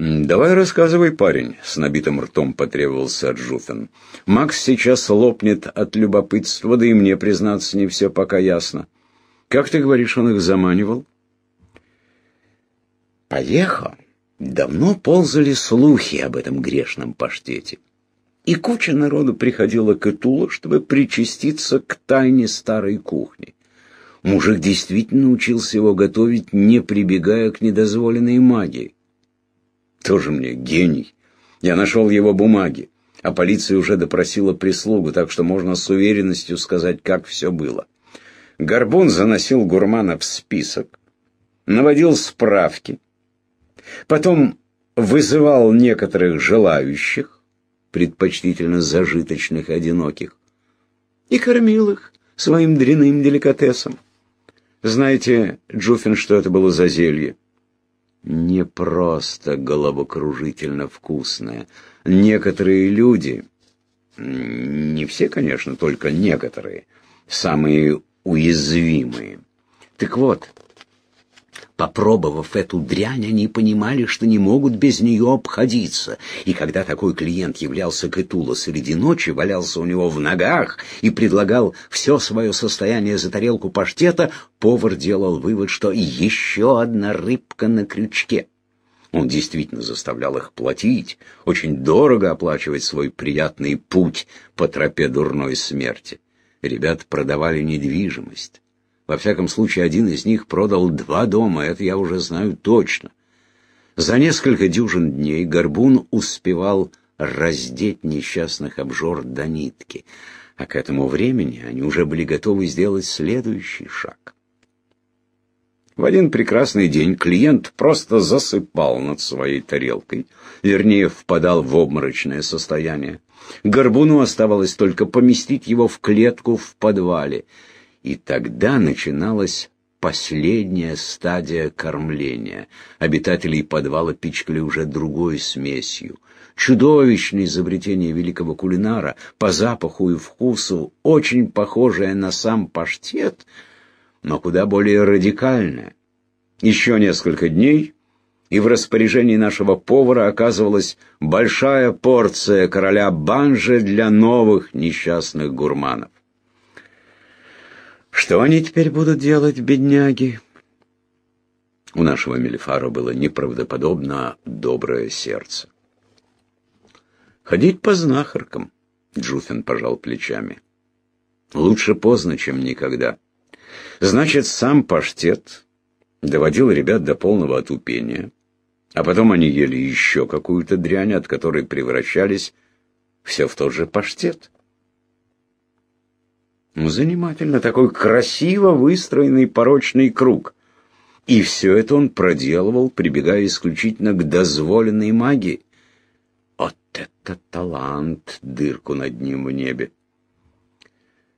«Давай рассказывай, парень», — с набитым ртом потребовался Джуфин. «Макс сейчас лопнет от любопытства, да и мне, признаться, не все пока ясно. Как ты говоришь, он их заманивал?» Поехал. Давно ползали слухи об этом грешном паштете. И куча народу приходила к Этулу, чтобы причаститься к тайне старой кухни. Мужик действительно учился его готовить, не прибегая к недозволенной магии. Тоже мне гений. Я нашел его бумаги, а полиция уже допросила прислугу, так что можно с уверенностью сказать, как все было. Горбун заносил гурмана в список, наводил справки, потом вызывал некоторых желающих, предпочтительно зажиточных одиноких, и кормил их своим дряным деликатесом. Знаете, Джуфин, что это было за зелье? Не просто головокружительно вкусное. Некоторые люди, не все, конечно, только некоторые, самые уязвимые. Так вот, Попробовав эту дрянь, они понимали, что не могут без нее обходиться. И когда такой клиент являлся к Этулу среди ночи, валялся у него в ногах и предлагал все свое состояние за тарелку паштета, повар делал вывод, что еще одна рыбка на крючке. Он действительно заставлял их платить, очень дорого оплачивать свой приятный путь по тропе дурной смерти. Ребят продавали недвижимость. Во всяком случае, один из них продал два дома, это я уже знаю точно. За несколько дюжин дней Горбун успевал раздеть несчастных обжор до нитки, а к этому времени они уже были готовы сделать следующий шаг. В один прекрасный день клиент просто засыпал над своей тарелкой, вернее, впадал в обморочное состояние. Горбуну оставалось только поместить его в клетку в подвале — и тогда начиналась последняя стадия кормления. Обитателей подвала пичкали уже другой смесью. Чудовищное изобретение великого кулинара, по запаху и вкусу, очень похожее на сам паштет, но куда более радикальное. Еще несколько дней, и в распоряжении нашего повара оказывалась большая порция короля банжи для новых несчастных гурманов. Что они теперь будут делать, бедняги? У нашего Мелифара было неправдоподобно доброе сердце. Ходить по знахаркам, Джуфин пожал плечами. Лучше поздно, чем никогда. Значит, сам паштет доводил ребят до полного отупения, а потом они ели еще какую-то дрянь, от которой превращались все в тот же паштет. Занимательно, такой красиво выстроенный порочный круг. И все это он проделывал, прибегая исключительно к дозволенной магии. Вот это талант, дырку над ним в небе.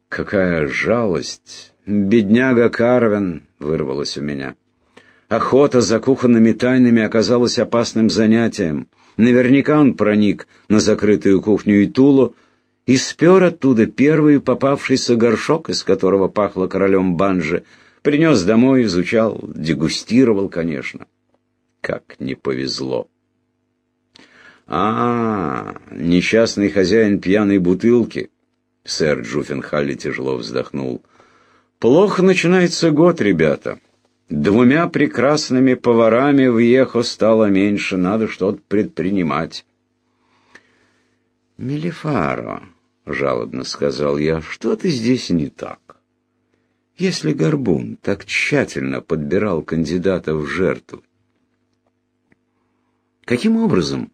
Какая жалость! Бедняга Карвен, вырвалось у меня. Охота за кухонными тайнами оказалась опасным занятием. Наверняка он проник на закрытую кухню Итулу, и спер оттуда первый попавшийся горшок, из которого пахло королем банжи, принес домой, изучал, дегустировал, конечно. Как не повезло. А, несчастный хозяин пьяной бутылки. Сэр Джуффенхалли тяжело вздохнул. Плохо начинается год, ребята. Двумя прекрасными поварами в Ехо стало меньше, надо что-то предпринимать. Мелифаро, — жалобно сказал я, — что-то здесь не так. Если Горбун так тщательно подбирал кандидата в жертву, каким образом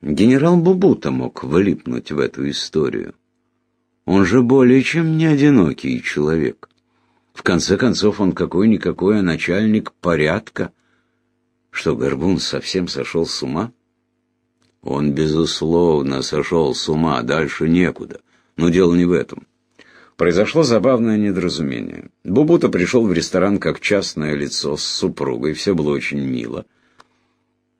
генерал Бубута мог влипнуть в эту историю? Он же более чем не одинокий человек. В конце концов, он какой-никакой, а начальник порядка. Что, Горбун совсем сошел с ума? Он, безусловно, сошел с ума, дальше некуда. Но дело не в этом. Произошло забавное недоразумение. Бубута пришел в ресторан как частное лицо с супругой, все было очень мило.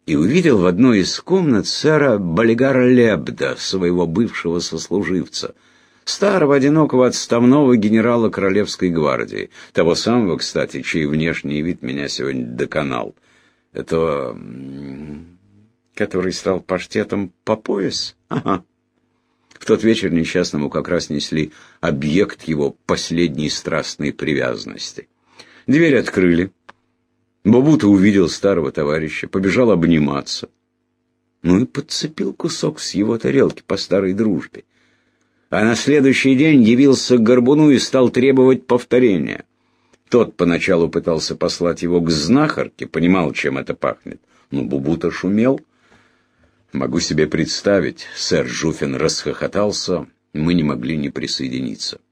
И увидел в одной из комнат сэра Балигара Лебда, своего бывшего сослуживца, старого одинокого отставного генерала Королевской гвардии, того самого, кстати, чей внешний вид меня сегодня доконал. Это который стал паштетом по пояс? Ага. В тот вечер несчастному как раз несли объект его последней страстной привязанности. Дверь открыли. Бабута увидел старого товарища, побежал обниматься. Ну и подцепил кусок с его тарелки по старой дружбе. А на следующий день явился к Горбуну и стал требовать повторения. Тот поначалу пытался послать его к знахарке, понимал, чем это пахнет. Но Бубута шумел. Могу себе представить, сэр Жуфин расхохотался, мы не могли не присоединиться.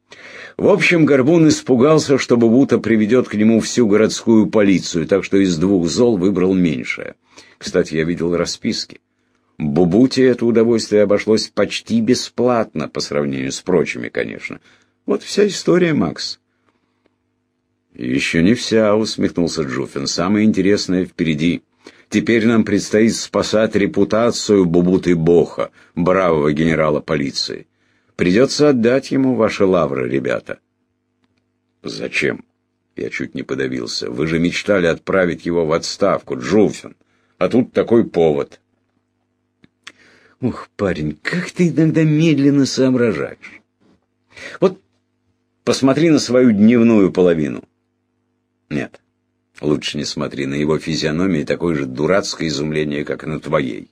В общем, Горбун испугался, что Бубута приведет к нему всю городскую полицию, так что из двух зол выбрал меньшее. Кстати, я видел расписки. Бубуте это удовольствие обошлось почти бесплатно, по сравнению с прочими, конечно. Вот вся история, Макс. «Еще не вся», — усмехнулся Джуфин. «Самое интересное впереди. Теперь нам предстоит спасать репутацию Бубуты Боха, бравого генерала полиции. Придется отдать ему ваши лавры, ребята». «Зачем?» Я чуть не подавился. «Вы же мечтали отправить его в отставку, Джуфин. А тут такой повод». «Ух, парень, как ты иногда медленно соображаешь. Вот посмотри на свою дневную половину». Нет, лучше не смотри, на его физиономии такое же дурацкое изумление, как на твоей.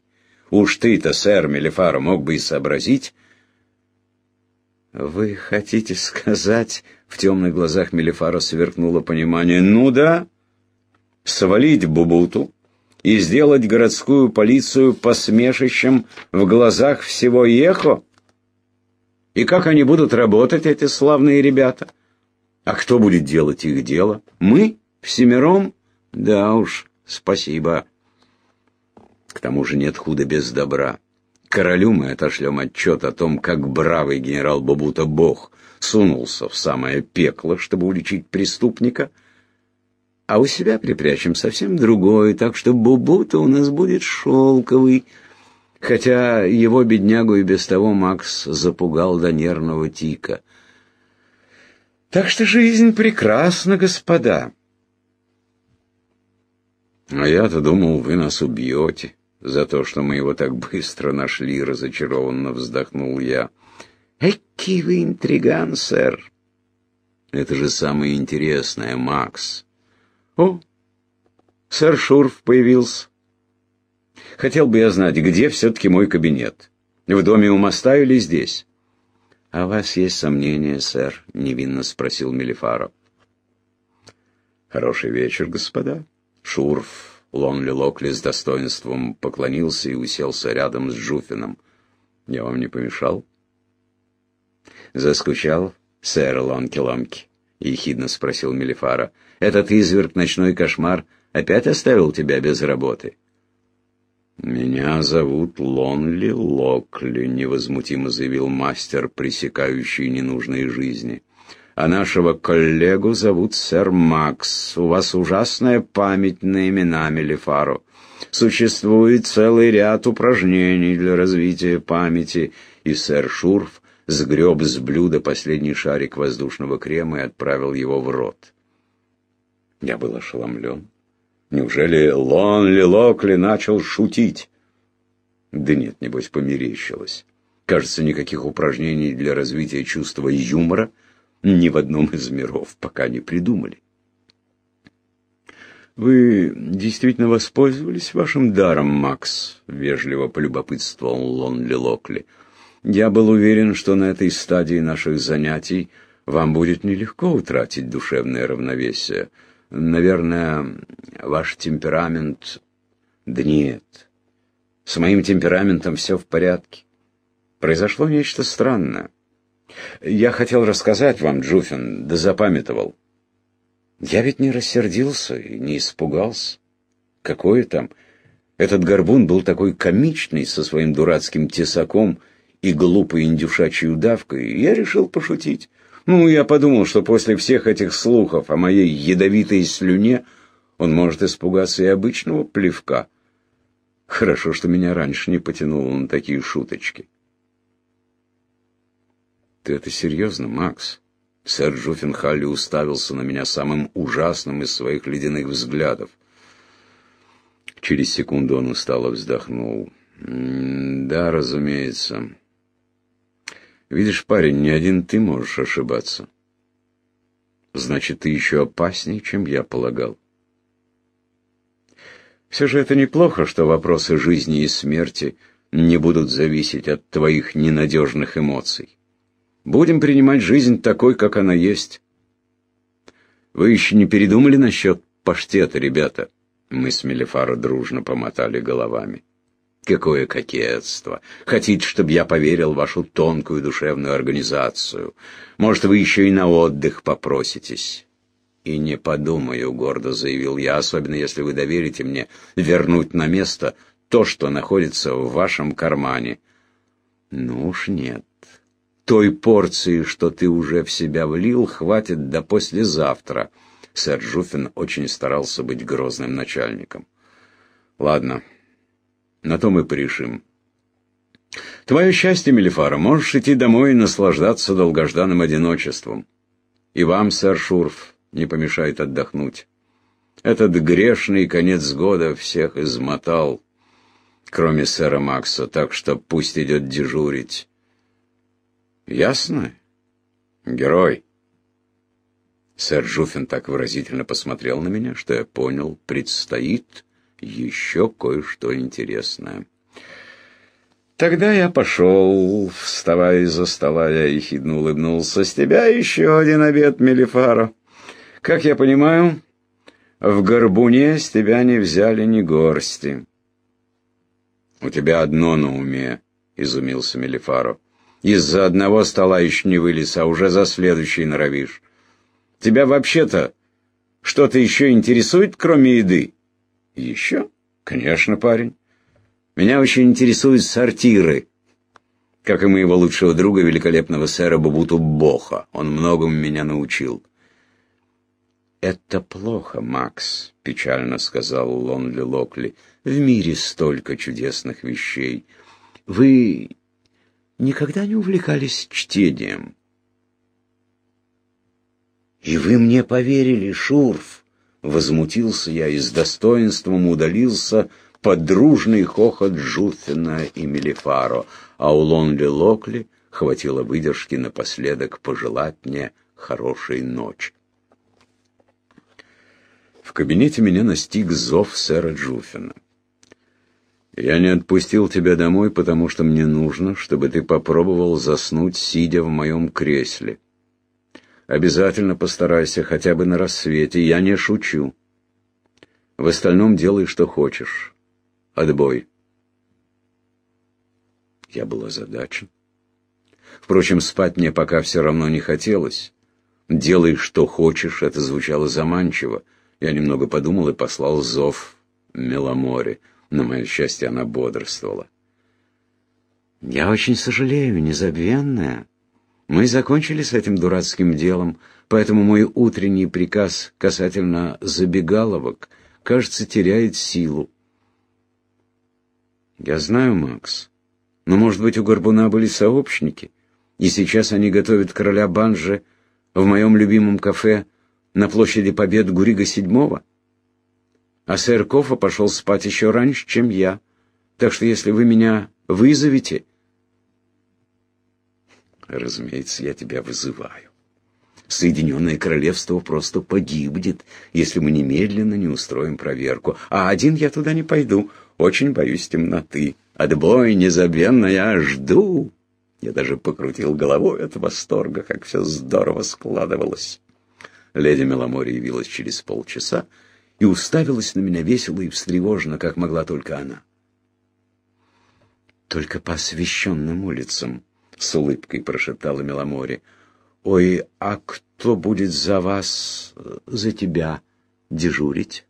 Уж ты-то, сэр Мелефаро, мог бы и сообразить... Вы хотите сказать... В темных глазах Мелефаро сверкнуло понимание. Ну да, свалить Бубуту и сделать городскую полицию посмешищем в глазах всего Ехо? И как они будут работать, эти славные ребята? — а кто будет делать их дело? Мы? Всемиром? Да уж, спасибо. К тому же нет худа без добра. Королю мы отошлем отчет о том, как бравый генерал Бабута Бог сунулся в самое пекло, чтобы уличить преступника, а у себя припрячем совсем другое, так что Бубута у нас будет шелковый, хотя его беднягу и без того Макс запугал до нервного тика. Так что жизнь прекрасна, господа. А я-то думал, вы нас убьете за то, что мы его так быстро нашли, разочарованно вздохнул я. Эки вы интриган, сэр. Это же самое интересное, Макс. О, сэр Шурф появился. Хотел бы я знать, где все-таки мой кабинет. В доме у моста или здесь? «А у вас есть сомнения, сэр?» — невинно спросил Мелифаро. «Хороший вечер, господа». Шурф Лонли Локли с достоинством поклонился и уселся рядом с Джуфином. «Я вам не помешал?» «Заскучал, сэр Лонки-Ломки?» — ехидно спросил Мелифара. «Этот изверг ночной кошмар опять оставил тебя без работы?» «Меня зовут Лонли Локли», — невозмутимо заявил мастер, пресекающий ненужные жизни. «А нашего коллегу зовут сэр Макс. У вас ужасная память на имена Мелифаро. Существует целый ряд упражнений для развития памяти». И сэр Шурф сгреб с блюда последний шарик воздушного крема и отправил его в рот. Я был ошеломлен. Неужели Лонли Локли начал шутить? Да нет, небось, померещилось. Кажется, никаких упражнений для развития чувства юмора ни в одном из миров пока не придумали. «Вы действительно воспользовались вашим даром, Макс?» — вежливо полюбопытствовал Лонли Локли. «Я был уверен, что на этой стадии наших занятий вам будет нелегко утратить душевное равновесие». Наверное, ваш темперамент... Да нет. С моим темпераментом все в порядке. Произошло нечто странное. Я хотел рассказать вам, Джуфин, да запамятовал. Я ведь не рассердился и не испугался. Какое там... Этот горбун был такой комичный со своим дурацким тесаком и глупой индюшачьей удавкой, и я решил пошутить. Ну, я подумал, что после всех этих слухов о моей ядовитой слюне он может испугаться и обычного плевка. Хорошо, что меня раньше не потянуло на такие шуточки. Ты это серьезно, Макс? Сэр Джуффенхалли уставился на меня самым ужасным из своих ледяных взглядов. Через секунду он устало вздохнул. «Да, разумеется. Видишь, парень, не один ты можешь ошибаться. Значит, ты еще опаснее, чем я полагал. Все же это неплохо, что вопросы жизни и смерти не будут зависеть от твоих ненадежных эмоций. Будем принимать жизнь такой, как она есть. Вы еще не передумали насчет паштета, ребята? Мы с Мелефаро дружно помотали головами. Какое кокетство! Хотите, чтобы я поверил в вашу тонкую душевную организацию? Может, вы еще и на отдых попроситесь? И не подумаю, гордо заявил я, особенно если вы доверите мне вернуть на место то, что находится в вашем кармане. Ну уж нет. Той порции, что ты уже в себя влил, хватит до послезавтра. Сэр Жуфин очень старался быть грозным начальником. Ладно, на то мы порешим. Твое счастье, Мелифара, можешь идти домой и наслаждаться долгожданным одиночеством. И вам, сэр Шурф, не помешает отдохнуть. Этот грешный конец года всех измотал, кроме сэра Макса, так что пусть идет дежурить. Ясно? Герой. Сэр Жуфин так выразительно посмотрел на меня, что я понял, предстоит еще кое-что интересное. Тогда я пошел, вставая из-за стола, я ехидно улыбнулся. «С тебя еще один обед, Мелифаро. Как я понимаю, в горбуне с тебя не взяли ни горсти». «У тебя одно на уме», — изумился Мелифаро. «Из-за одного стола еще не вылез, а уже за следующий норовишь. Тебя вообще-то что-то еще интересует, кроме еды?» Еще? Конечно, парень. Меня очень интересуют сортиры. Как и моего лучшего друга, великолепного сэра Бубуту Боха. Он многому меня научил. «Это плохо, Макс», — печально сказал Лонли Локли. «В мире столько чудесных вещей. Вы никогда не увлекались чтением?» «И вы мне поверили, Шурф?» Возмутился я и с достоинством удалился под дружный хохот Жуфина и Мелифаро, а у Лонли Локли хватило выдержки напоследок пожелать мне хорошей ночи. В кабинете меня настиг зов сэра Джуфина. «Я не отпустил тебя домой, потому что мне нужно, чтобы ты попробовал заснуть, сидя в моем кресле. Обязательно постарайся, хотя бы на рассвете, я не шучу. В остальном делай, что хочешь. Отбой. Я был озадачен. Впрочем, спать мне пока все равно не хотелось. «Делай, что хочешь» — это звучало заманчиво. Я немного подумал и послал зов Меломоре. На мое счастье, она бодрствовала. «Я очень сожалею, незабвенная», мы закончили с этим дурацким делом, поэтому мой утренний приказ касательно забегаловок, кажется, теряет силу. Я знаю, Макс, но, может быть, у Горбуна были сообщники, и сейчас они готовят короля Банжи в моем любимом кафе на площади Побед Гурига седьмого. А сэр Кофа пошел спать еще раньше, чем я, так что если вы меня вызовете, Разумеется, я тебя вызываю. Соединенное Королевство просто погибнет, если мы немедленно не устроим проверку. А один я туда не пойду. Очень боюсь темноты. Отбой незабвенно я жду. Я даже покрутил головой от восторга, как все здорово складывалось. Леди Меломори явилась через полчаса и уставилась на меня весело и встревоженно, как могла только она. Только по освещенным улицам с улыбкой прошептала Меломори. Ой, а кто будет за вас, за тебя дежурить?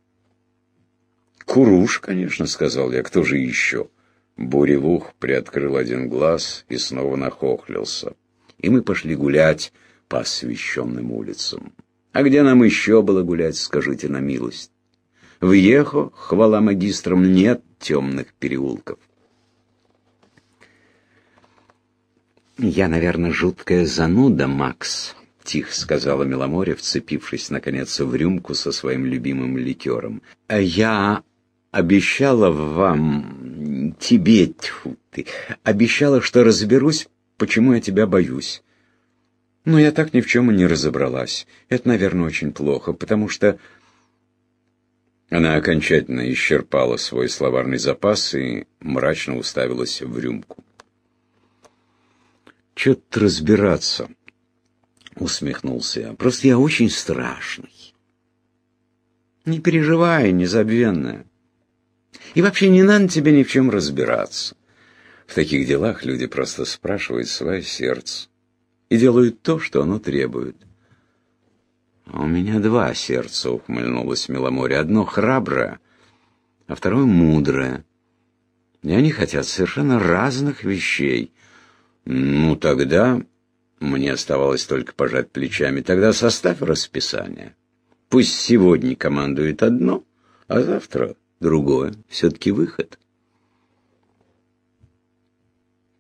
Куруш, конечно, сказал я. Кто же еще? Буревух приоткрыл один глаз и снова нахохлился. И мы пошли гулять по освещенным улицам. А где нам еще было гулять, скажите на милость? В Ехо, хвала магистрам, нет темных переулков. «Я, наверное, жуткая зануда, Макс», — тихо сказала Меломоре, вцепившись, наконец, в рюмку со своим любимым ликером. «А я обещала вам, тебе, тьфу ты, обещала, что разберусь, почему я тебя боюсь. Но я так ни в чем и не разобралась. Это, наверное, очень плохо, потому что... Она окончательно исчерпала свой словарный запас и мрачно уставилась в рюмку. «Чё тут разбираться?» — усмехнулся я. «Просто я очень страшный». «Не переживай, незабвенная. И вообще не надо тебе ни в чем разбираться. В таких делах люди просто спрашивают свое сердце и делают то, что оно требует. «У меня два сердца», — ухмыльнулась Миломоре. «Одно храброе, а второе мудрое. И они хотят совершенно разных вещей. Ну, тогда...» Мне оставалось только пожать плечами. «Тогда составь расписание. Пусть сегодня командует одно, а завтра другое. Все-таки выход».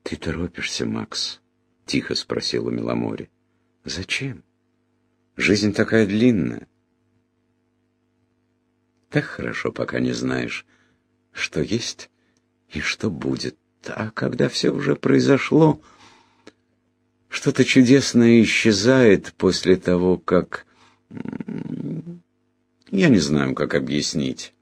«Ты торопишься, Макс?» — тихо спросила Миломоре. «Зачем? Жизнь такая длинная». Так хорошо, пока не знаешь, что есть и что будет. А когда все уже произошло, что-то чудесное исчезает после того, как... Я не знаю, как объяснить.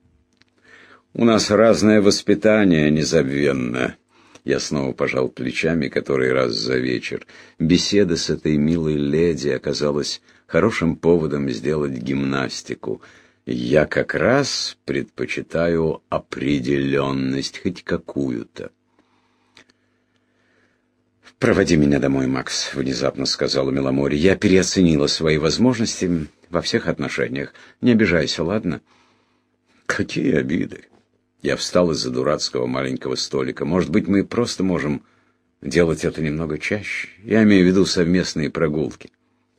У нас разное воспитание незабвенно. Я снова пожал плечами который раз за вечер. Беседа с этой милой леди оказалась хорошим поводом сделать гимнастику. Я как раз предпочитаю определенность, хоть какую-то. «Проводи меня домой, Макс», — внезапно сказала Меломори. «Я переоценила свои возможности во всех отношениях. Не обижайся, ладно?» «Какие обиды!» Я встал из-за дурацкого маленького столика. Может быть, мы просто можем делать это немного чаще? Я имею в виду совместные прогулки.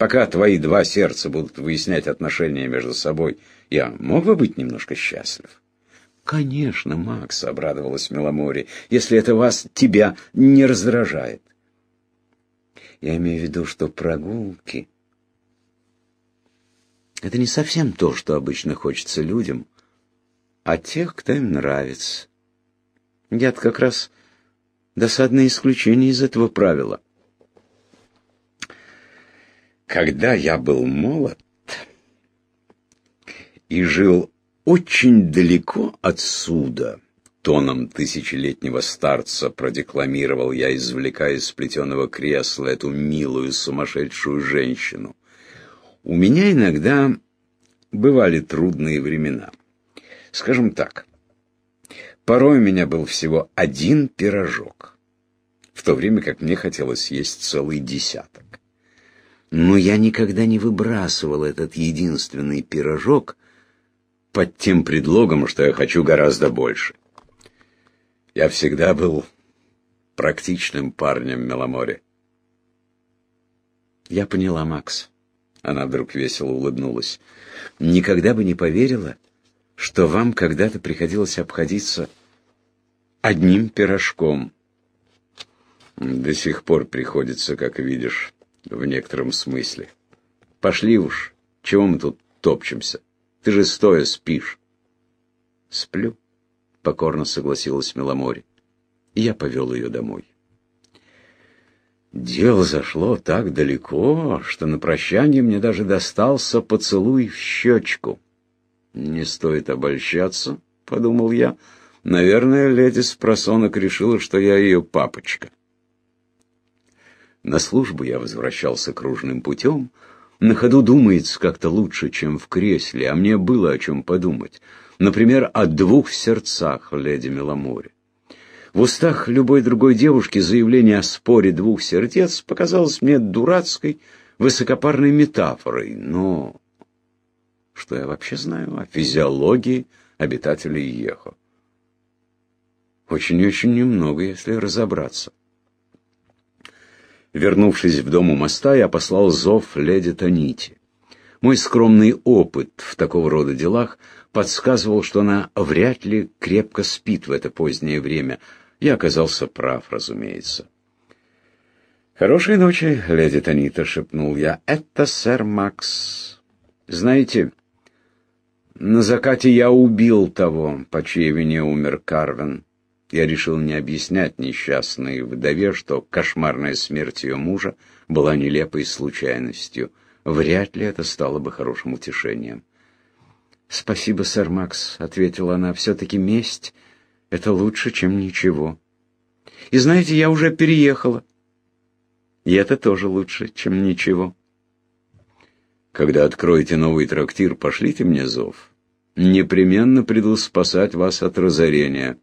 Пока твои два сердца будут выяснять отношения между собой, я мог бы быть немножко счастлив. Конечно, Макс, обрадовалась Меломори, если это вас, тебя не раздражает. Я имею в виду, что прогулки это не совсем то, что обычно хочется людям, а тех, кто им нравится. я как раз досадное исключение из этого правила. Когда я был молод и жил очень далеко отсюда, тоном тысячелетнего старца продекламировал я, извлекая из плетеного кресла эту милую сумасшедшую женщину. У меня иногда бывали трудные времена. Скажем так, порой у меня был всего один пирожок, в то время как мне хотелось съесть целый десяток. Но я никогда не выбрасывал этот единственный пирожок под тем предлогом, что я хочу гораздо больше. Я всегда был практичным парнем Меломоре. Я поняла, Макс. Она вдруг весело улыбнулась. Никогда бы не поверила, что вам когда-то приходилось обходиться одним пирожком. До сих пор приходится, как видишь, в некотором смысле. Пошли уж, чего мы тут топчемся? Ты же стоя спишь. Сплю, покорно согласилась Меломори. Я повел ее домой. Дело зашло так далеко, что на прощание мне даже достался поцелуй в щечку. «Не стоит обольщаться», — подумал я. «Наверное, леди Спросонок решила, что я ее папочка». На службу я возвращался кружным путем. На ходу думается как-то лучше, чем в кресле, а мне было о чем подумать. Например, о двух сердцах леди Меломоре. В устах любой другой девушки заявление о споре двух сердец показалось мне дурацкой, высокопарной метафорой, но что я вообще знаю о физиологии обитателей Ехо? Очень и очень немного, если разобраться. Вернувшись в дом у моста, я послал зов леди Танити. Мой скромный опыт в такого рода делах подсказывал, что она вряд ли крепко спит в это позднее время. Я оказался прав, разумеется. «Хорошей ночи, леди Танита», — шепнул я. «Это сэр Макс. Знаете, На закате я убил того, по чьей вине умер Карвин. Я решил не объяснять несчастной вдове, что кошмарная смерть ее мужа была нелепой случайностью. Вряд ли это стало бы хорошим утешением. «Спасибо, сэр Макс», — ответила она, — «все-таки месть — это лучше, чем ничего. И знаете, я уже переехала. И это тоже лучше, чем ничего». «Когда откроете новый трактир, пошлите мне зов. Непременно приду спасать вас от разорения».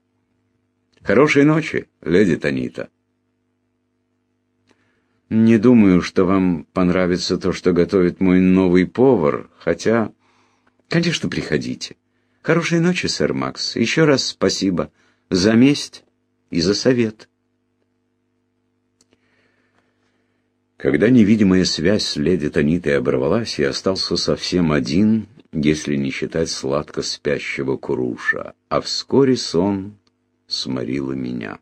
Хорошей ночи, леди Танита. Не думаю, что вам понравится то, что готовит мой новый повар, хотя... Конечно, приходите. Хорошей ночи, сэр Макс. Еще раз спасибо за месть и за совет. Когда невидимая связь с леди Танитой оборвалась, я остался совсем один, если не считать сладко спящего Куруша, а вскоре сон сморила меня.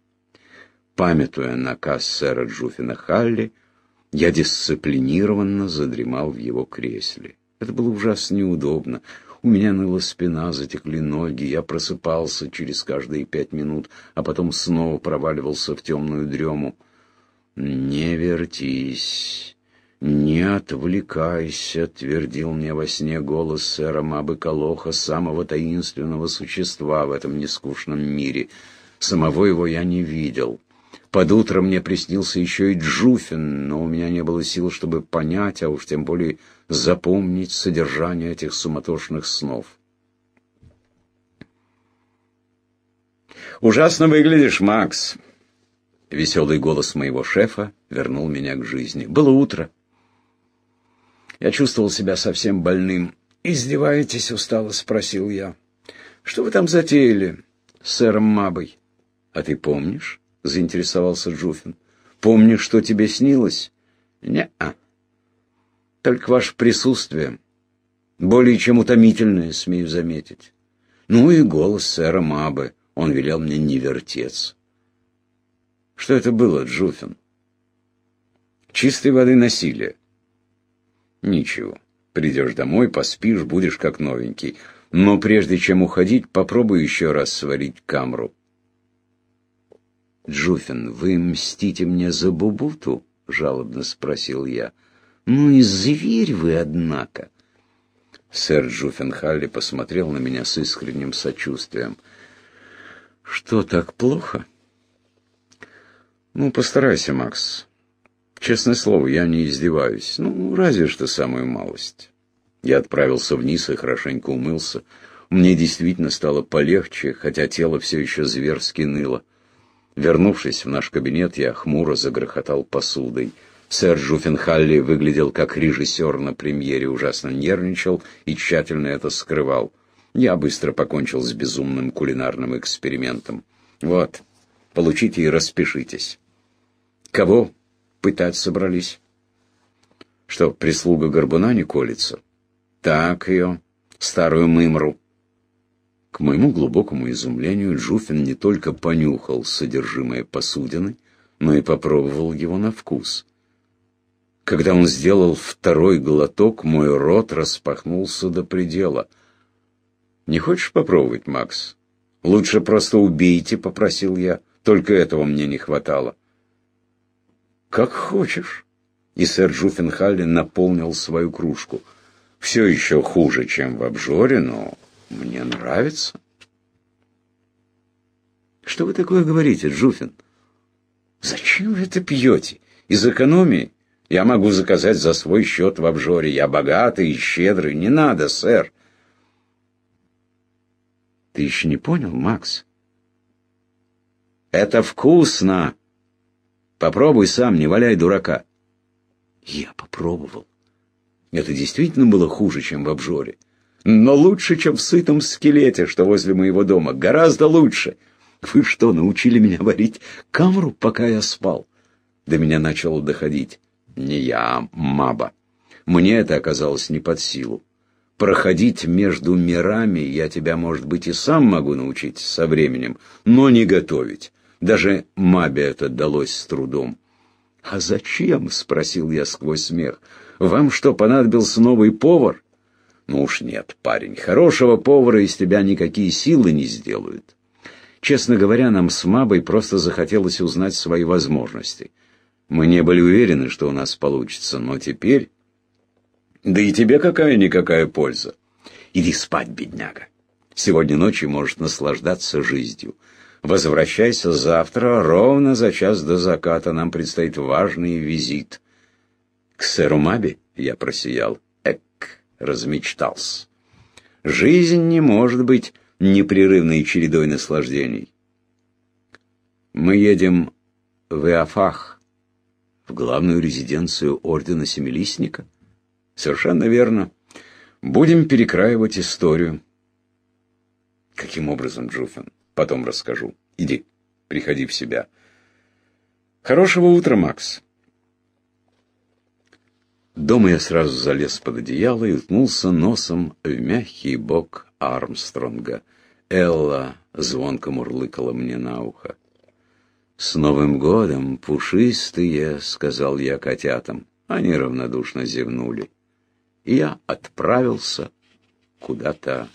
Памятуя наказ сэра Джуфина Халли, я дисциплинированно задремал в его кресле. Это было ужасно неудобно. У меня ныла спина, затекли ноги, я просыпался через каждые пять минут, а потом снова проваливался в темную дрему. «Не вертись, не отвлекайся», — твердил мне во сне голос сэра Мабы Калоха, самого таинственного существа в этом нескучном мире — Самого его я не видел. Под утро мне приснился еще и Джуфин, но у меня не было сил, чтобы понять, а уж тем более запомнить содержание этих суматошных снов. «Ужасно выглядишь, Макс!» Веселый голос моего шефа вернул меня к жизни. Было утро. Я чувствовал себя совсем больным. «Издеваетесь?» — устало спросил я. «Что вы там затеяли с сэром Мабой?» «А ты помнишь?» — заинтересовался Джуфин. «Помнишь, что тебе снилось?» «Не-а. Только ваше присутствие. Более чем утомительное, смею заметить. Ну и голос сэра Мабы. Он велел мне не вертеться». «Что это было, Джуфин?» «Чистой воды насилие». «Ничего. Придешь домой, поспишь, будешь как новенький. Но прежде чем уходить, попробуй еще раз сварить камру». «Джуфин, вы мстите мне за Бубуту?» — жалобно спросил я. «Ну и зверь вы, однако!» Сэр Джуффин Халли посмотрел на меня с искренним сочувствием. «Что, так плохо?» «Ну, постарайся, Макс. Честное слово, я не издеваюсь. Ну, разве что самую малость». Я отправился вниз и хорошенько умылся. Мне действительно стало полегче, хотя тело все еще зверски ныло. Вернувшись в наш кабинет, я хмуро загрохотал посудой. Сэр Жуффенхалли выглядел как режиссер на премьере, ужасно нервничал и тщательно это скрывал. Я быстро покончил с безумным кулинарным экспериментом. Вот, получите и распишитесь. Кого пытать собрались? Что, прислуга горбуна не колется? Так ее, старую мымру. К моему глубокому изумлению Джуфин не только понюхал содержимое посудины, но и попробовал его на вкус. Когда он сделал второй глоток, мой рот распахнулся до предела. «Не хочешь попробовать, Макс?» «Лучше просто убейте», — попросил я. «Только этого мне не хватало». «Как хочешь». И сэр Джуффенхалли наполнил свою кружку. «Все еще хуже, чем в обжоре, но мне нравится. Что вы такое говорите, Джуфин? Зачем вы это пьете? Из экономии? Я могу заказать за свой счет в обжоре. Я богатый и щедрый. Не надо, сэр. Ты еще не понял, Макс? Это вкусно. Попробуй сам, не валяй дурака. Я попробовал. Это действительно было хуже, чем в обжоре но лучше, чем в сытом скелете, что возле моего дома. Гораздо лучше. Вы что, научили меня варить камру, пока я спал? До меня начало доходить. Не я, а Маба. Мне это оказалось не под силу. Проходить между мирами я тебя, может быть, и сам могу научить со временем, но не готовить. Даже Мабе это далось с трудом. «А зачем?» — спросил я сквозь смех. «Вам что, понадобился новый повар?» Ну уж нет, парень, хорошего повара из тебя никакие силы не сделают. Честно говоря, нам с Мабой просто захотелось узнать свои возможности. Мы не были уверены, что у нас получится, но теперь... Да и тебе какая-никакая польза. Иди спать, бедняга. Сегодня ночью можешь наслаждаться жизнью. Возвращайся завтра, ровно за час до заката. Нам предстоит важный визит. К сэру Маби я просиял. Размечтался. Жизнь не может быть непрерывной чередой наслаждений. Мы едем в Иофах, в главную резиденцию Ордена Семилистника. Совершенно верно. Будем перекраивать историю. Каким образом, Джуффин? Потом расскажу. Иди, приходи в себя. Хорошего утра, Макс. Дома я сразу залез под одеяло и уткнулся носом в мягкий бок Армстронга. Элла звонко мурлыкала мне на ухо. «С Новым годом, пушистые!» — сказал я котятам. Они равнодушно зевнули. И я отправился куда-то